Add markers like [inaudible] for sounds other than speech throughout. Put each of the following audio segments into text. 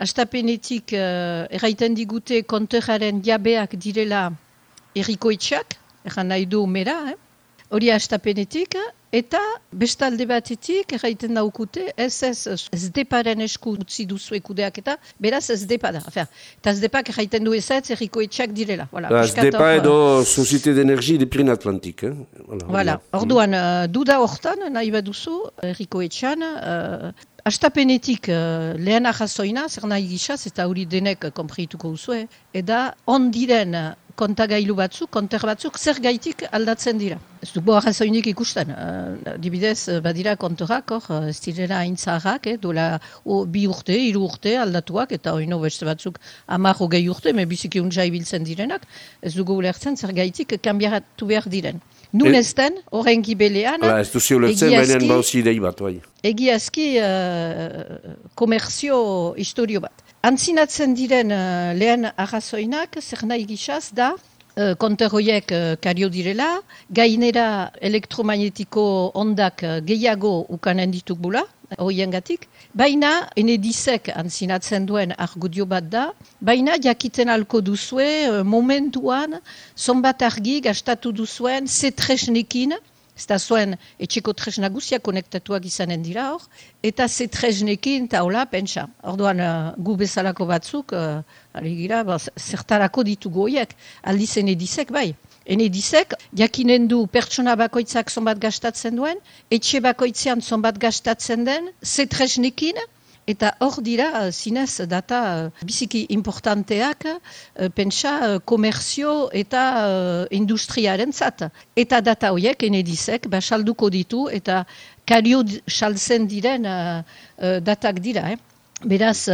astapenetik uh, erraiten digute konteraren jabeak direla errikoetxak, erran nahi du mera, eh? hori astapenetik, eta bestalde batetik erraiten daukute ez ez ez deparen esku utzi duzu ekudeak eta beraz ez depa da. Eta ez depak erraiten du ez ez direla. Voilà, ez depa edo Societe d'Energie de Pirin Atlantik. Eh? Voilà, voilà. orduan, uh, duda hortan nahi baduzu errikoetxan, uh, Astapenetik uh, lehen ahazoina, zer nahi gizaz, eta hori denek komprituko uzue, eda ondiren kontagailu batzuk, konter batzuk, zer gaitik aldatzen dira. Ez du boa razoinik ikusten. Uh, dibidez, badira kontorak, hor, ez direla hain zaharrak, eh, dola bi urte, hiru urte aldatuak, eta oino beste batzuk amarro gehi urte, me biziki ibiltzen direnak, ez dugu ulertzen zer gaitik kanbiaratu behar diren. Nun ez den, horren gibelean, ez duzi ulertzen, baina bauzi idei bat, bai. Egiazki, uh, komerzio historio bat. Antzinatzen diren uh, lehen arrazoinak, zer nahi gizaz da, konterroiek uh, kario direla, gainera elektromagnetiko ondak uh, gehiago ukanen dituk bula, horien gatik. Baina, ene dizek antzinatzen duen argudio bat da, baina jakiten alko duzue momentuan, zonbat argi gastatu duzuen, zetresnekin, ez da zuen etxeko tresna guzia konektatuak izanen dira hor, eta ze tresnekin eta hola, pentsa. Orduan, uh, gu bezalako batzuk, uh, gira, ba, zertarako ditugu horiek, aldizen edizek bai. Ene edizek, jakinen du pertsona bakoitzak zonbat gastatzen duen, etxe bakoitzean zonbat gastatzen den, ze tresnekin, Eta hor dira, uh, zinez, data uh, biziki importanteak, uh, pentsa, komerzio eta industriaren zat. Eta data horiek, enedizek, basalduko ditu, eta kario salzen diren datak dira. Eh? Beraz,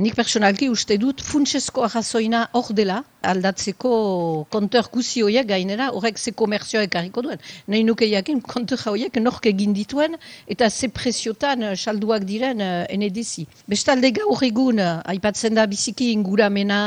nik personalki uste dut funtsesko arrazoina hor dela, aldatzeko kontor guzi horiek gainera, horrek ze komerzioa ekarriko duen. Nahi nuke jakin kontor horiek nork egin dituen eta ze presiotan salduak diren uh, enedezi. Bestalde gaur egun, aipatzen da biziki inguramena,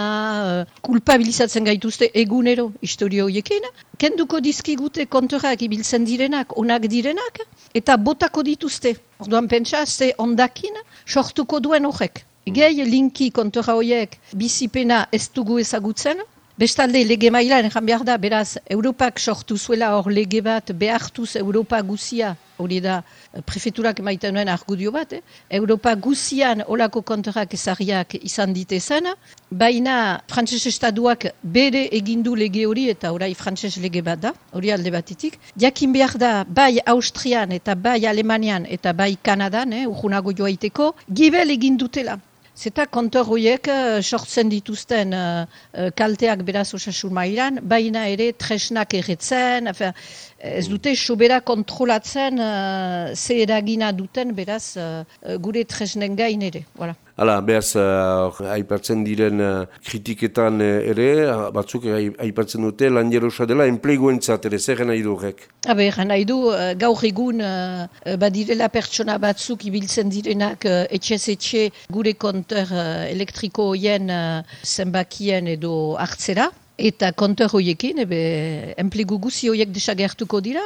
uh, kulpabilizatzen gaituzte egunero historio horiekin, kenduko dizkigute kontorak ibiltzen direnak, onak direnak, eta botako dituzte. Orduan pentsa, ze ondakin, sortuko duen horrek. Gehi linki kontora horiek bizipena ez dugu ezagutzen. Bestalde lege mailan, egan behar da, beraz, Europak sortu zuela hor lege bat behartuz Europa guzia, hori da, prefeturak maiten nuen argudio bat, eh? Europa guzian olako kontorak ezariak izan ditezen, baina frantses estaduak bere egindu lege hori eta orai frantses lege bat da, hori alde batetik. Jakin behar da, bai Austrian eta bai Alemanian eta bai Kanadan, eh, urgunago joaiteko, gibel egindutela. Zeta kontor horiek uh, sortzen dituzten uh, kalteak beraz osasun mailan, baina ere tresnak erretzen, ez dute sobera kontrolatzen uh, ze eragina duten beraz uh, gure tresnen gain ere. Voilà. Hala, behaz, uh, aipatzen diren uh, kritiketan uh, ere, batzuk aipatzen dute, lan jerosa dela, enpleguen ere, zer nahi du horrek? Habe, nahi du, uh, gaur egun, uh, badirela pertsona batzuk ibiltzen direnak uh, etxez-etxe gure konter uh, elektriko hoien uh, zenbakien edo hartzera. Eta kontor horiekin, ebe, enplegu guzi horiek desagertuko dira,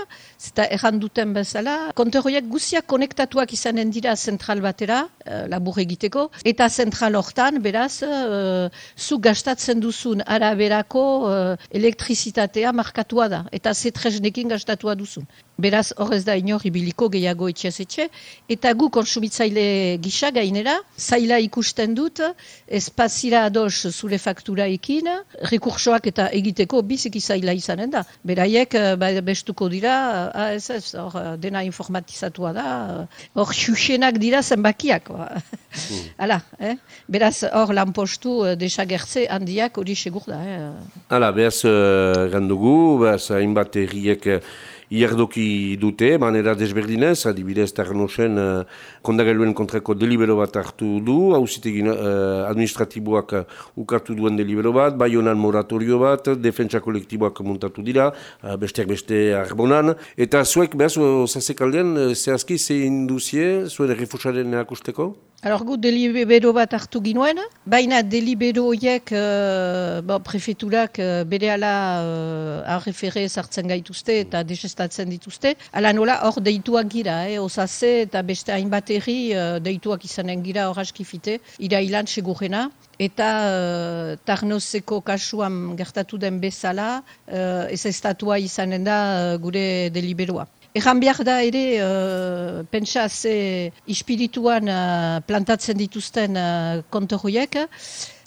eta erran duten bezala, kontor horiek guziak konektatuak izanen dira zentral batera, uh, labur egiteko, eta zentral hortan, beraz, uh, zu gastatzen duzun araberako uh, elektrizitatea markatua da, eta zetresnekin gastatua duzun. Beraz, horrez da inor ibiliko gehiago etxez etxe, eta gu konsumitzaile gisa gainera, zaila ikusten dut, espazira ados zure faktura ekin, rekursoak eta egiteko biziki zaila izanen da. Beraiek, eh, ba, bestuko dira, ah, ez ez, hor, eh, dena informatizatua da, hor, xuxenak dira zenbakiak. Mm. Hala, eh? beraz, hor, lanpostu desagertze handiak hori segur da. Eh? Hala, beraz, uh, gandugu, beraz, hainbat erriek, iardoki dute, manera desberdinez, adibidez Tarnosen uh, kondageluen kontrako delibero bat hartu du, hausitegin uh, administratiboak uh, ukartu duen delibero bat, bai honan moratorio bat, defentsa kolektiboak montatu dira, uh, besteak beste arbonan, eta zuek behaz, zazek aldean, zehazki, ze induzie, zuen refusaren akusteko? Alor gu delibero bat hartu ginuen, baina delibero horiek uh, bon, prefeturak uh, bere ala uh, arrefere sartzen gaituzte eta desestatzen dituzte. Ala nola hor deituak gira, eh, osase eta beste hainbat erri uh, deituak izanen gira hor askifite, irailan segurena. Eta uh, tarnozeko kasuan gertatu den bezala, uh, ez estatua izanen da uh, gure deliberoa. Egan behar da ere, uh, pentsa ze ispirituan uh, plantatzen dituzten uh, kontoruiek,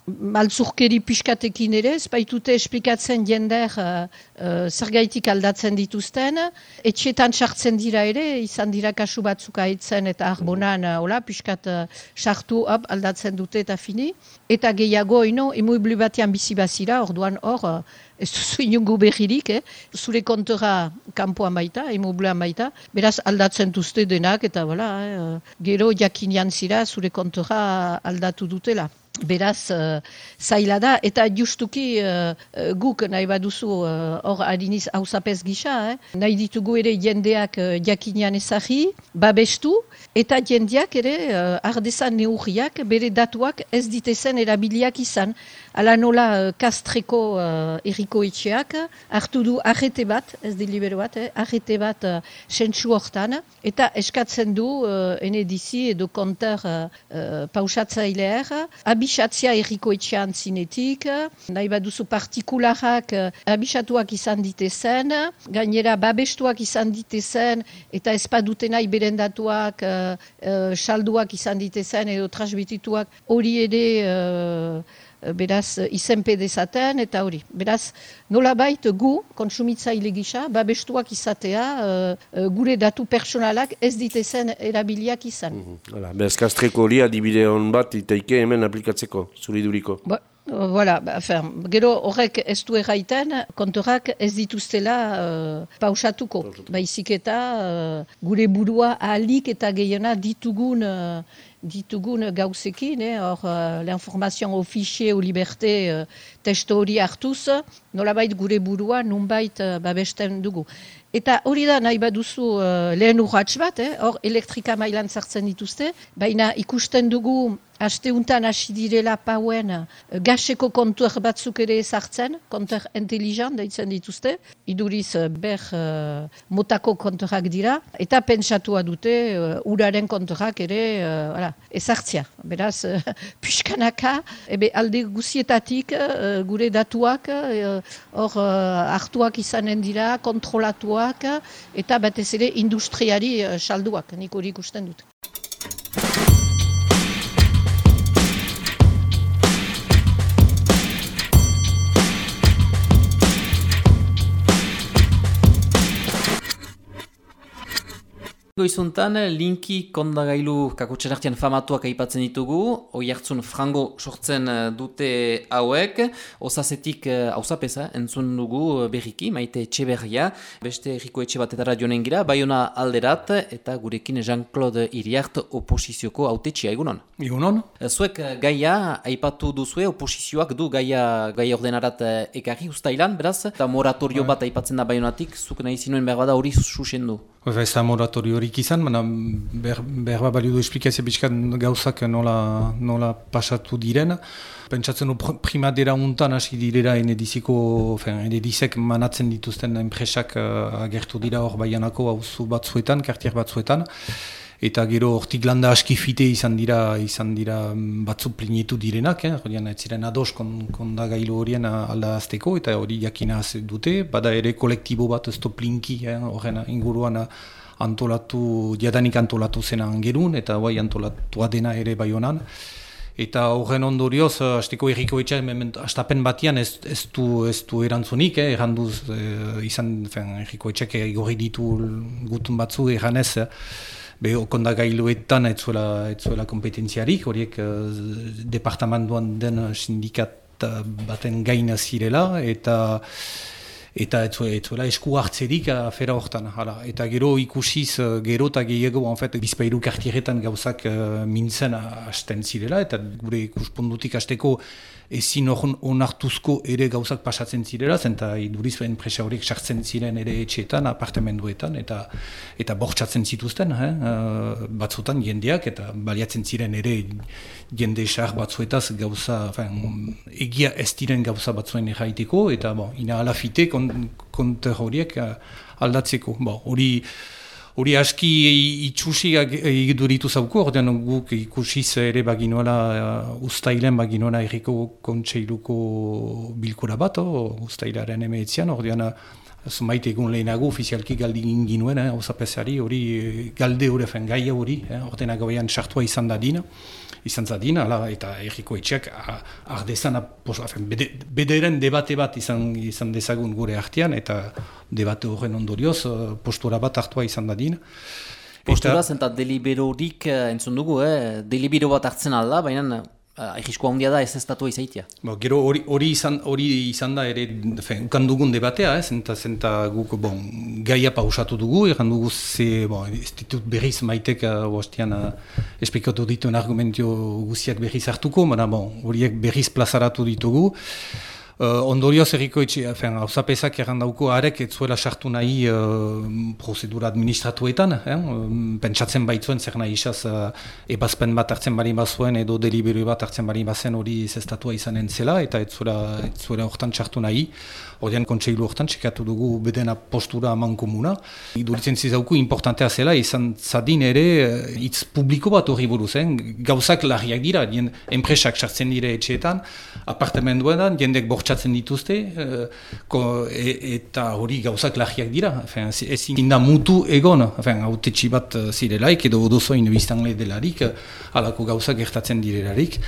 malzurkeri pixkatekin ere, espaitute esplikatzen jender uh, uh, zergaitik aldatzen dituzten. Etxetan sartzen dira ere, izan dira kasu batzuk aitzen eta arbonan uh, ola, pixkat sartu uh, aldatzen dute eta fini. Eta gehiago, ino, imuibli batean bizi bazira, orduan hor, ez duzu inungu behirik, eh? zure kontora kanpoan baita, imublean baita, beraz aldatzen duzte denak, eta voilà, eh? gero jakinean zira zure kontora aldatu dutela. Beraz, uh, zaila da, eta justuki uh, guk nahi baduzu hor uh, adiniz hausapez gisa, eh? nahi ditugu ere jendeak uh, jakinean ezagi, babestu, eta jendeak ere uh, ardezan neurriak bere datuak ez ditezen erabiliak izan. Ala nola uh, kastreko uh, eriko etxeak, hartu du arrete bat, ez delibero bat, eh? arrete bat uh, sentsu hortan, eta eskatzen du uh, enedizi edo konter uh, uh, pausatzaileer, abisatzia eriko etxean zinetik, nahi baduzu partikularak uh, abisatuak izan ditezen, gainera babestuak izan ditezen, eta ezpadute nahi berendatuak, uh, uh, salduak izan ditezen, edo transbitituak hori ere... Uh, Eh, beraz eh, izenpe dezaten eta hori. Beraz, nola bait gu, kontsumitzaile gisa, babestuak izatea, uh, gure datu personalak ez ditezen erabiliak izan. Mm -hmm. Beraz, kastreko hori adibide hon bat itaike hemen aplikatzeko, zuriduriko. Ba, Voilà, ba, gero horrek ez du erraiten, kontorak ez dituztela uh, pausatuko. Baizik eta uh, gure burua ahalik eta gehiena ditugun ditugun gauzekin, eh, hor uh, l'informazioan ofizie o liberté uh, testo hori hartuz, nolabait gure burua nunbait uh, babesten dugu. Eta hori da nahi baduzu uh, lehen urratx bat, eh, hor elektrika mailan zartzen dituzte, baina ikusten dugu Asteuntan hasi direla pauen uh, gaseko kontuak batzuk ere ezartzen, kontuak intelligent daitzen dituzte, iduriz uh, ber uh, motako kontuak dira, eta pentsatua dute uh, uraren kontuak ere uh, ezartzia. Beraz, [laughs] uh, piskanaka, ebe alde guzietatik uh, gure datuak hor uh, hartuak izanen dira, kontrolatuak, eta batez ere industriari uh, salduak, nik hori ikusten dut. Goizuntan, linki kondagailu kakotxen famatuak aipatzen ditugu, hoi hartzun frango sortzen eh, dute hauek, osazetik hausapesa eh, entzun dugu eh, berriki, maite etxe berria, beste erriko etxe batetara joanen gira, baiona alderat, eta gurekin Jean-Claude Iriart oposizioko haute txia, egunon? Egunon. Zuek gaia, aipatu duzue, oposizioak du gaia, gaia ordenarat ekarri ustailan, beraz, eta moratorio bai. bat aipatzen da baionatik, zuk nahi zinuen behar bada hori susen du. Ez da moratorio horik izan, baina behar ba balio du esplikazia bitxkat gauzak nola, nola pasatu diren. Pentsatzen du primadera untan hasi direra enediziko, enedizek manatzen dituzten enpresak uh, agertu dira hor baianako hauzu batzuetan, kartier batzuetan. Eta gero hortik landa aski fite izan dira izan dira batzu plinietu direnak, eh? horian ez ziren ados konda gailu horien alda azteko, eta hori jakina dute, bada ere kolektibo bat ez plinki, eh? horren inguruan antolatu, jadanik antolatu zena angerun, eta bai antolatua dena ere bai honan. Eta horren ondorioz, hasteko erriko etxe, hastapen batian ez, ez, du, ez du erantzunik, eh, erranduz eh, izan, erriko etxek egorri ditu gutun batzu, erranez, eh, be okonda gailuetan ez zuela, kompetentziarik, horiek uh, departamentuan den sindikat baten gaina zirela, eta eta etzuela esku hartzerik afera hortan. Hala. Eta gero ikusiz, gero eta gehiago, en fait, bizpairu kartieretan gauzak uh, mintzen hasten zirela, eta gure ikuspundutik hasteko ezin onartuzko ere gauzak pasatzen zirela, zenta iduriz enpresa horiek sartzen ziren ere etxeetan, apartamenduetan, eta eta bortxatzen zituzten, eh? uh, batzutan jendeak, eta baliatzen ziren ere jende sar batzuetaz gauza, fin, egia ez diren gauza batzuen erraiteko, eta bon, ina alafite konter horiek uh, aldatzeko. hori Hori aski itxusiak egiduritu zauko, ordean guk ikusiz ere baginoela, uh, ustailen baginoela erriko kontseiluko bilkura bat, oh, ustailaren emeetzean, ordean maite egun lehenago ofizialki galdi ginuen, eh, hori galde hori, gaia hori, eh, ordean gauean sartua izan da dina izan zadin, ala, eta erriko etxeak ardezan, bede, bederen debate bat izan, izan dezagun gure artean, eta debate horren ondorioz eh, postura bat hartua izan dadin. Postura zen eta deliberorik eh, entzun dugu, eh? delibero bat hartzen alda, baina Egiskoa handia da ez ez datu izaitia. Bo, gero hori, hori, izan, hori izan da ere, ukan dugun debatea, ez, enta, zenta guk, bon, gaia pausatu dugu, egan dugu ze, bon, ez ditut berriz maitek, bostean, uh, esplikatu dituen argumentio guziak berriz hartuko, baina, bon, horiek berriz plazaratu ditugu. Uh, ondorioz erriko etxe, hau zapezak dauko arek ez zuela sartu nahi uh, prozedura administratuetan, eh? pentsatzen baitzuen zer nahi isaz uh, ebazpen bat hartzen bari bazuen edo deliberi bat hartzen bari bazen hori zestatua izanen zela eta ez zuela hortan sartu nahi. Odean kontseilu hortan txekatu dugu bedena postura aman komuna. Iduritzen zizauku importantea zela izan zadin ere hitz publiko bat hori buruz, eh? gauzak larriak dira, dien enpresak sartzen dire etxeetan, apartamenduetan, jendek bortxatzen dituzte, uh, ko, e, eta hori gauzak larriak dira. Ezin inda mutu egon, haute bat zirelaik edo odozoin biztanle delarik, alako gauzak gertatzen direlarik.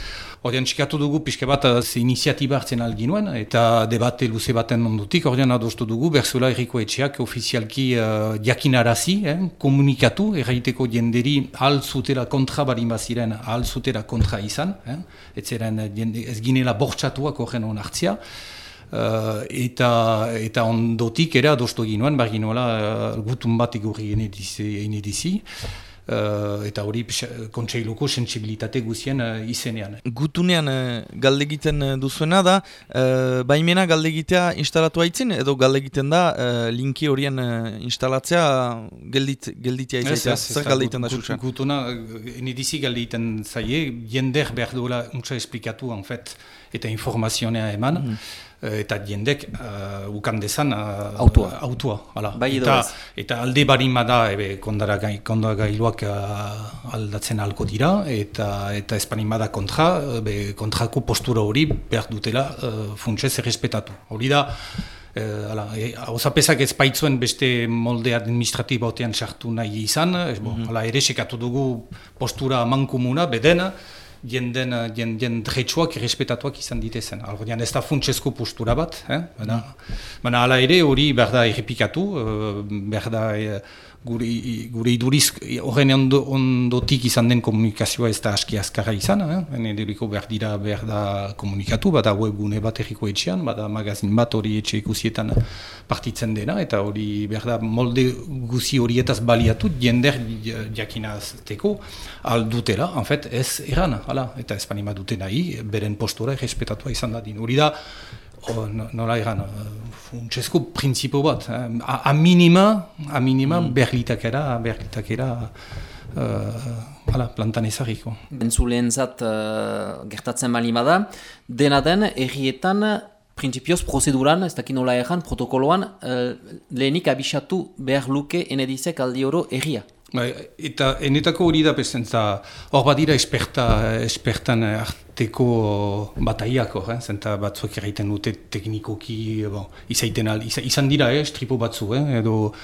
Ordean txikatu dugu pixke bat uh, iniziatiba hartzen alginuen eta debate luze baten ondutik, ordean adostu dugu berzula erriko etxeak ofizialki uh, diakinarazi, eh, komunikatu, erraiteko jenderi hal zutera kontra barin baziren, hal zutera kontra izan, eh, ez, zeren, ez ginela bortxatuak horren hon hartzia. Uh, eta, eta ondotik ere adostu ginuen, bar ginoela uh, gutun bat igurri enedizi. Uh, eta hori kontseiluko sensibilitate guzien uh, izenean. Gutunean uh, galde egiten duzuena da, baimena galde egitea instalatu haitzin, edo galde egiten da linki horien instalatzea geldit, gelditia izatea, zer galde egiten da susa? Gutuna, enidizi galde egiten zaie, jender behar duela untsa esplikatu, en fet, eta informazionea eman, mhm. Eh, eta jendek uh, ukan dezan uh, autua. autua bai eta, eta alde barin bada ebe, kondara, gai, gailuak uh, aldatzen alko dira eta eta espanin bada kontra ebe, kontrako postura hori behar dutela uh, funtsez errespetatu hori da Hau e, ez baitzuen beste molde administratiba otean sartu nahi izan, mm -hmm. ere sekatu dugu postura mankumuna, bedena, jenden, eh, jend, jend dretsuak irrespetatuak izan ditezen. Algorian ez da funtsezko postura bat, eh? baina, baina ala ere hori behar da errepikatu, uh, behar da uh, gure, gure iduriz horren ondo, ondotik izan den komunikazioa ez da aski azkarra izan, eh? Hene behar dira behar da komunikatu, bada webgune bat erriko etxean, bada magazin bat hori etxe ikusietan partitzen dena, eta hori behar da molde guzi horietaz baliatu, jender jakinazteko aldutera, en fet, ez eran, hala, eta ez panima dute nahi, beren postura errespetatua izan da din. Hori da, nola egan, funtsezko prinsipo bat, eh? a, a minima, a minima mm. berlitakera, berlitakera, uh, ala, plantan ezagiko. Bentzuleen zat uh, gertatzen bali bada, dena den, errietan, prinsipioz, prozeduran, ez dakit nola egan, protokoloan, uh, lehenik abisatu behar luke enedizek aldi oro erria. Bai, eta enetako hori da bezentza, hor badira esperta, espertan arteko bataiako, eh? zenta batzuek erraiten dute teknikoki, bon, izaiten al, izan dira, eh, stripo batzu, eh? edo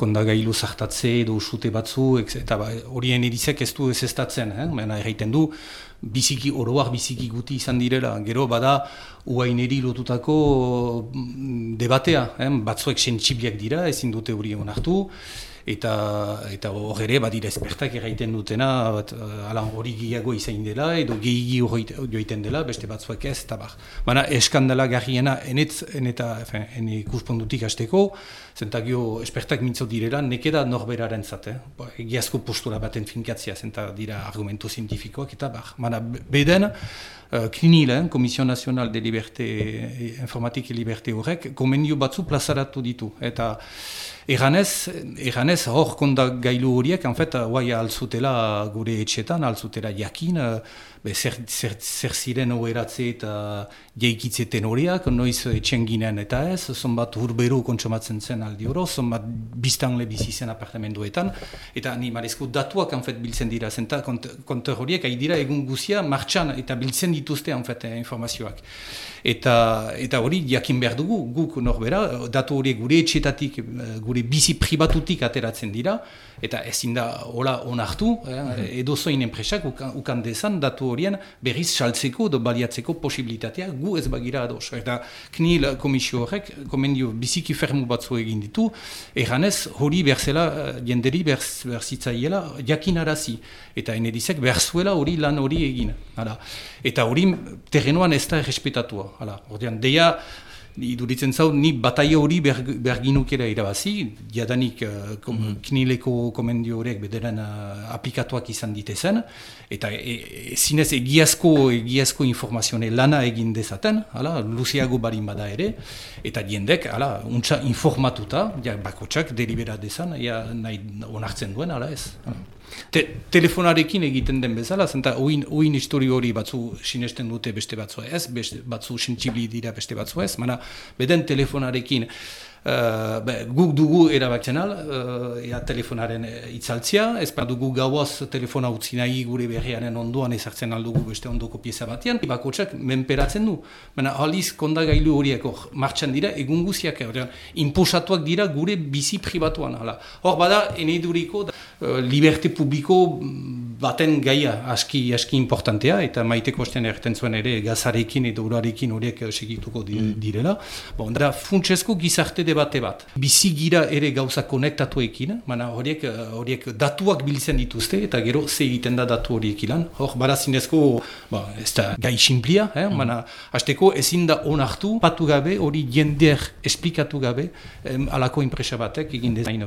kondagailu zartatze, edo usute batzu, eta ba, horien edizek ez du ez estatzen, eh? mena erraiten du, biziki, oroak biziki guti izan direla, gero bada, uaineri lotutako mm, debatea, eh? batzuek sentsibliak dira, ezin dute hori egon hartu, eta eta hor ere badira espertak erraiten dutena bat, uh, hori gehiago izain dela edo gehi joiten dela beste batzuek ez eta bar. Baina eskandala garriena enetz eneta ene ikuspondutik hasteko zentagio espertak mintzo direla nekeda norberaren zate eh? egiazko postura baten finkatzia zenta dira argumentu zientifikoak eta bar. Baina beden uh, KNIL, Komissio Nazional de Liberté Informatik e Liberté horrek, komendio batzu plazaratu ditu. Eta Eganez, eganez hor konda gailu horiek, en fet, guai alzutela gure etxetan, alzutela jakin, be, zer, zer, zer ziren oeratze eta jeikitzeten horiak, noiz etxen ginen eta ez, zonbat urberu kontsomatzen zen aldi oro, zonbat biztanle bizi zen apartamenduetan, eta ni marezko datuak en fet biltzen dira, zenta konter horiek, hain dira egun guzia martxan eta biltzen dituzte en fet informazioak. Eta, eta hori jakin behar dugu, guk norbera, datu hori gure etxetatik, gure bizi pribatutik ateratzen dira, eta ezin da hola onartu, eh, edo zoin enpresak ukan, ukan dezan datu horien berriz saltzeko edo baliatzeko posibilitatea gu ez bagira ados. Eta knil komisio horrek, komendio biziki fermu batzu egin ditu, erranez hori berzela eh, jenderi berzitzaiela jakin arazi, eta enedizek berzuela hori lan hori egin. Hala. Eta hori terrenoan ez da errespetatua. Hala. Ordean, deia, iduritzen zau, ni bataio hori berginukera irabazi, jadanik uh, kom, mm -hmm. knileko komendio horiek bederan uh, aplikatuak izan ditezen, eta e, e, zinez egiazko, egiazko informazione lana egin dezaten, hala, luziago barin bada ere, eta jendek, hala, untsa informatuta, ja, bakotsak delibera dezan, ja, nahi onartzen duen, hala ez. Te, telefonarekin egiten den bezala, zenta uin, uin histori hori batzu sinesten dute beste batzu ez, beste, batzu sentzibli dira beste batzu ez, mana beden telefonarekin be, guk dugu erabatzen al, uh, telefonaren itzaltzia, ez pa dugu gauaz telefona utzi nahi gure berriaren onduan ezartzen aldugu beste ondoko pieza batean, bakotsak menperatzen du. Baina aliz kondagailu horiek hor martxan dira, egun guziak, imposatuak dira gure bizi pribatuan. Hala. Hor bada, eneduriko, uh, liberte publiko baten gaia aski aski importantea, eta maiteko ostean erten zuen ere gazarekin edo urarekin horiek segituko mm. direla. Bon, da, funtsezko gizarte debate bat. Bizi gira ere gauza konektatuekin, mana horiek, eh, horiek datuak biltzen dituzte, eta gero ze egiten da datu horiek ilan. Hor, barazinezko, ba, ez da gai simplia, eh? mm. mana hasteko ezin da onartu, patu gabe, hori jender esplikatu gabe, em, alako inpresa batek egin dezain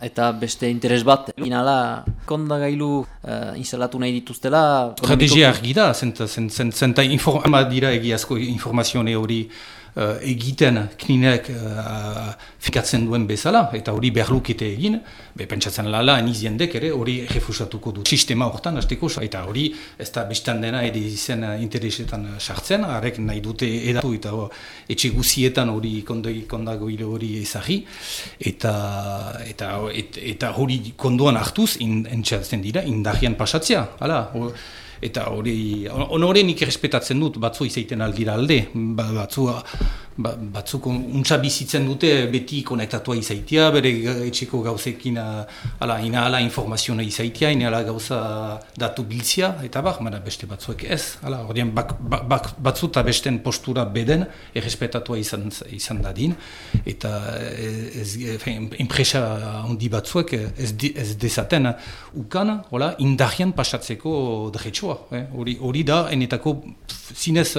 Eta beste interes bat, inala, konda gailu uh, instalatu nahi dituztela... Strategia argi da, zenta, zenta, zenta informa dira egiazko informazione hori egiten klinek uh, fikatzen duen bezala, eta hori berlukete egin, be, pentsatzen lala, eniziendek ere hori refusatuko du sistema horretan, azteko, eta hori ez da bestan dena ere izen interesetan sartzen, harek nahi dute edatu eta o, etxe guzietan hori kondago hile hori ezagri, eta, eta, eta hori konduan hartuz, in, entzatzen dira, indahian pasatzea, hala, eta hori, on hori nik errespetatzen dut, batzu izaiten aldira alde, ba, batzu ba, batzuk untsa bizitzen dute beti konektatua izaitia, bere etxeko gauzekin ala, ina ala informazioa izaitia, ina ala gauza datu biltzia, eta bak, mana beste batzuek ez, ala, ordean bak, bak, batzu eta besten postura beden errespetatua izan, izan dadin, eta ez, enpresa handi batzuek ez, ez dezaten ukan, hola, indarrian pasatzeko dretsua, eh? hori, hori da, enetako zinez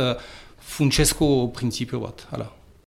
funtsezko printzipio bat, hala.